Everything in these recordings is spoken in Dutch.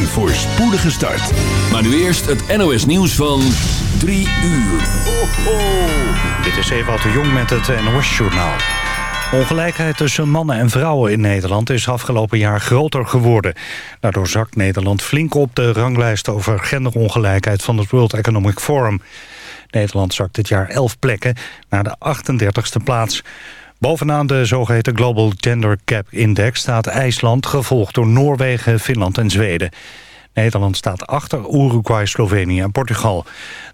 Een voorspoedige start. Maar nu eerst het NOS nieuws van 3 uur. Ho, ho. Dit is Ewout de Jong met het NOS-journaal. Ongelijkheid tussen mannen en vrouwen in Nederland is afgelopen jaar groter geworden. Daardoor zakt Nederland flink op de ranglijst over genderongelijkheid van het World Economic Forum. Nederland zakt dit jaar 11 plekken naar de 38e plaats. Bovenaan de zogeheten Global Gender Gap Index staat IJsland... gevolgd door Noorwegen, Finland en Zweden. Nederland staat achter Uruguay, Slovenië en Portugal.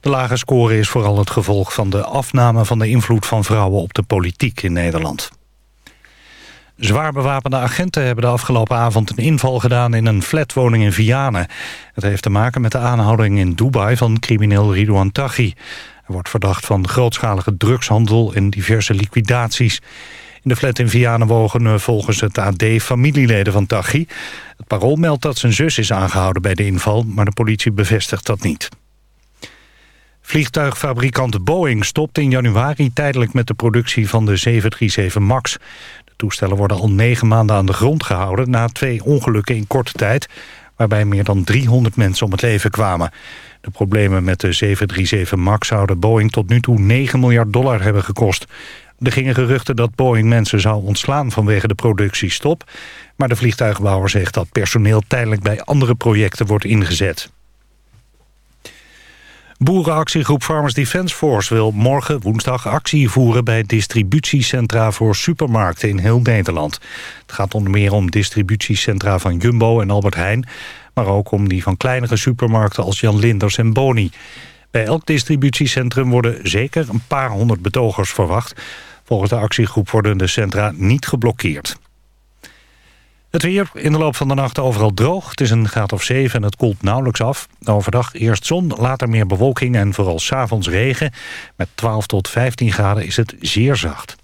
De lage score is vooral het gevolg van de afname van de invloed van vrouwen op de politiek in Nederland. Zwaar bewapende agenten hebben de afgelopen avond een inval gedaan in een flatwoning in Vianen. Het heeft te maken met de aanhouding in Dubai van crimineel Ridouan Taghi. Hij wordt verdacht van grootschalige drugshandel en diverse liquidaties. In de flat in Vianen wogen volgens het AD familieleden van Taghi. Het parool meldt dat zijn zus is aangehouden bij de inval... maar de politie bevestigt dat niet. Vliegtuigfabrikant Boeing stopt in januari tijdelijk met de productie van de 737 MAX. De toestellen worden al negen maanden aan de grond gehouden... na twee ongelukken in korte tijd, waarbij meer dan 300 mensen om het leven kwamen. De problemen met de 737 MAX zouden Boeing tot nu toe 9 miljard dollar hebben gekost. Er gingen geruchten dat Boeing mensen zou ontslaan vanwege de productiestop. Maar de vliegtuigbouwer zegt dat personeel tijdelijk bij andere projecten wordt ingezet. Boerenactiegroep Farmers Defence Force wil morgen woensdag actie voeren bij distributiecentra voor supermarkten in heel Nederland. Het gaat onder meer om distributiecentra van Jumbo en Albert Heijn, maar ook om die van kleinere supermarkten als Jan Linders en Boni. Bij elk distributiecentrum worden zeker een paar honderd betogers verwacht. Volgens de actiegroep worden de centra niet geblokkeerd. Het weer in de loop van de nacht overal droog. Het is een graad of 7 en het koelt nauwelijks af. Overdag eerst zon, later meer bewolking en vooral s'avonds regen. Met 12 tot 15 graden is het zeer zacht.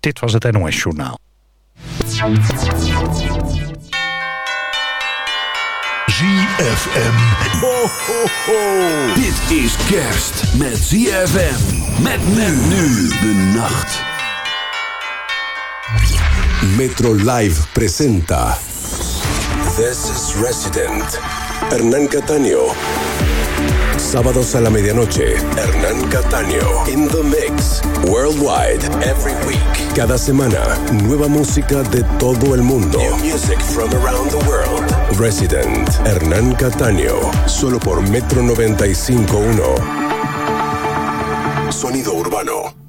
Dit was het NOS Journaal. ZFM. Ho, ho, ho. Dit is kerst met ZFM. Met men nu de nacht. Metro Live presenta This is Resident. Hernán Cataño. Sábados a la medianoche, Hernán Cataño. In the mix. Worldwide. Every week. Cada semana, nueva música de todo el mundo. New music from around the world. Resident. Hernán Cataño. Solo por Metro 95.1. Sonido urbano.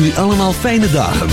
Jullie allemaal fijne dagen.